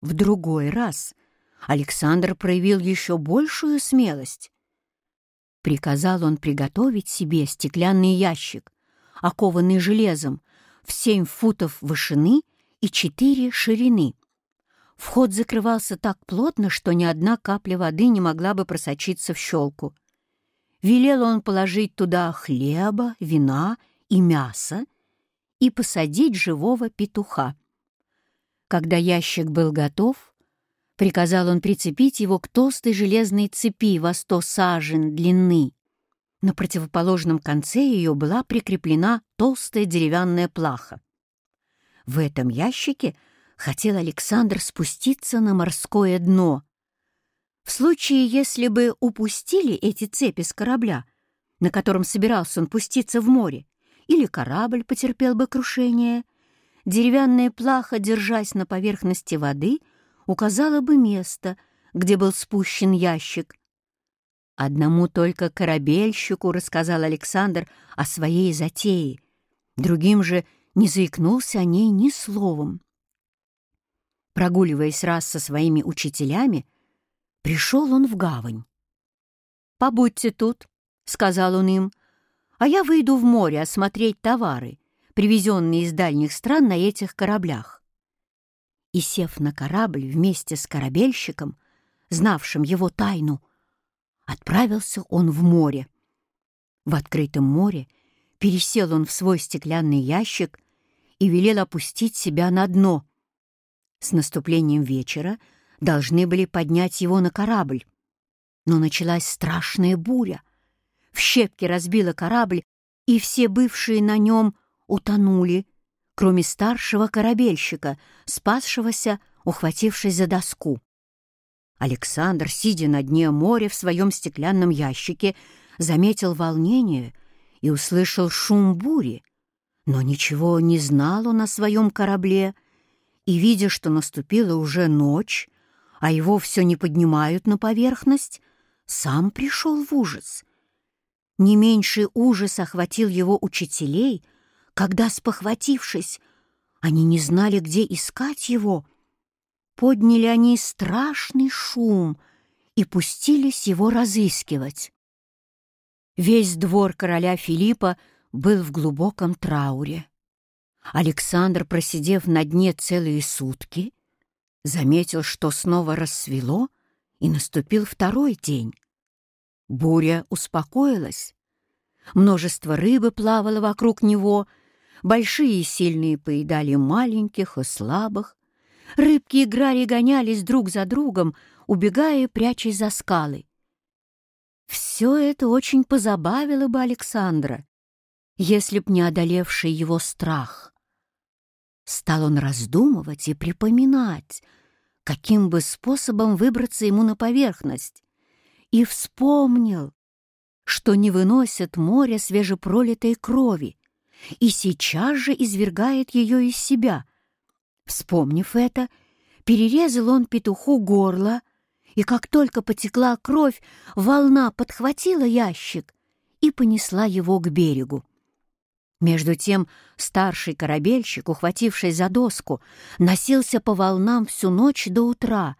В другой раз Александр проявил еще большую смелость. Приказал он приготовить себе стеклянный ящик, окованный железом, в семь футов вышины и четыре ширины. Вход закрывался так плотно, что ни одна капля воды не могла бы просочиться в щелку. Велел он положить туда хлеба, вина и мясо и посадить живого петуха. Когда ящик был готов, приказал он прицепить его к толстой железной цепи во сто сажен длины. На противоположном конце ее была прикреплена толстая деревянная плаха. В этом ящике хотел Александр спуститься на морское дно. В случае, если бы упустили эти цепи с корабля, на котором собирался он пуститься в море, или корабль потерпел бы крушение, деревянная плаха, держась на поверхности воды, указала бы место, где был спущен ящик. Одному только корабельщику рассказал Александр о своей затее, другим же не заикнулся о ней ни словом. Прогуливаясь раз со своими учителями, пришел он в гавань. «Побудьте тут», — сказал он им, — «а я выйду в море осмотреть товары, привезенные из дальних стран на этих кораблях». И, сев на корабль вместе с корабельщиком, знавшим его тайну, отправился он в море. В открытом море пересел он в свой стеклянный ящик и велел опустить себя на дно — с наступлением вечера должны были поднять его на корабль. Но началась страшная буря. В щепки разбила корабль, и все бывшие на нем утонули, кроме старшего корабельщика, спасшегося, ухватившись за доску. Александр, сидя на дне моря в своем стеклянном ящике, заметил волнение и услышал шум бури, но ничего не знал он о своем корабле — и, видя, что наступила уже ночь, а его все не поднимают на поверхность, сам пришел в ужас. Не меньший ужас охватил его учителей, когда, спохватившись, они не знали, где искать его. Подняли они страшный шум и пустились его разыскивать. Весь двор короля Филиппа был в глубоком трауре. Александр, просидев на дне целые сутки, заметил, что снова рассвело, и наступил второй день. Буря успокоилась. Множество рыбы плавало вокруг него, большие и сильные поедали маленьких и слабых. Рыбки играли и гонялись друг за другом, убегая и прячась за скалы. Все это очень позабавило бы Александра, если б не одолевший его страх. Стал он раздумывать и припоминать, каким бы способом выбраться ему на поверхность, и вспомнил, что не выносит море свежепролитой крови и сейчас же извергает ее из себя. Вспомнив это, перерезал он петуху горло, и как только потекла кровь, волна подхватила ящик и понесла его к берегу. Между тем старший корабельщик, ухватившись за доску, носился по волнам всю ночь до утра,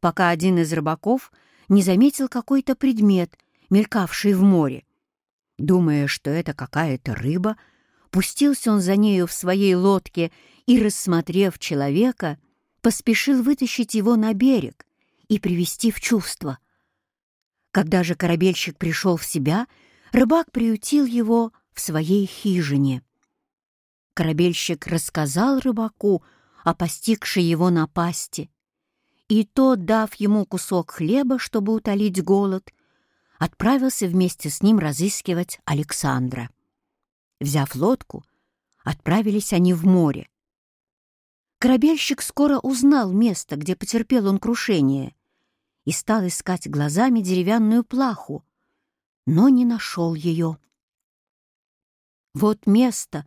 пока один из рыбаков не заметил какой-то предмет, мелькавший в море. Думая, что это какая-то рыба, пустился он за нею в своей лодке и, рассмотрев человека, поспешил вытащить его на берег и привести в чувство. Когда же корабельщик пришел в себя, рыбак приютил его в своей хижине. Корабельщик рассказал рыбаку о постигшей его напасти, и тот, дав ему кусок хлеба, чтобы утолить голод, отправился вместе с ним разыскивать Александра. Взяв лодку, отправились они в море. Корабельщик скоро узнал место, где потерпел он крушение, и стал искать глазами деревянную плаху, но не нашел ее. «Вот место,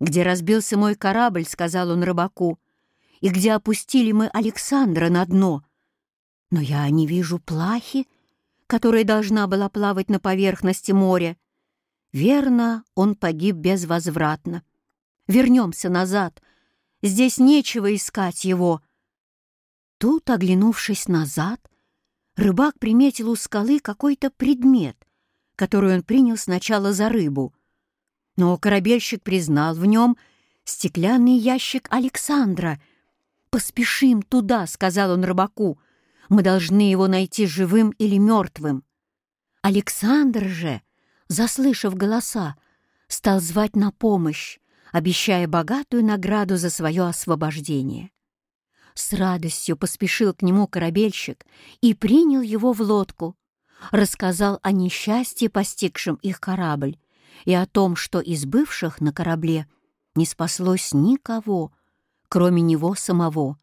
где разбился мой корабль», — сказал он рыбаку, «и где опустили мы Александра на дно. Но я не вижу плахи, которая должна была плавать на поверхности моря. Верно, он погиб безвозвратно. Вернемся назад. Здесь нечего искать его». Тут, оглянувшись назад, рыбак приметил у скалы какой-то предмет, который он принял сначала за рыбу. Но корабельщик признал в нем стеклянный ящик Александра. «Поспешим туда», — сказал он рыбаку. «Мы должны его найти живым или мертвым». Александр же, заслышав голоса, стал звать на помощь, обещая богатую награду за свое освобождение. С радостью поспешил к нему корабельщик и принял его в лодку, рассказал о несчастье, постигшем их корабль, и о том, что из бывших на корабле не спаслось никого, кроме него самого.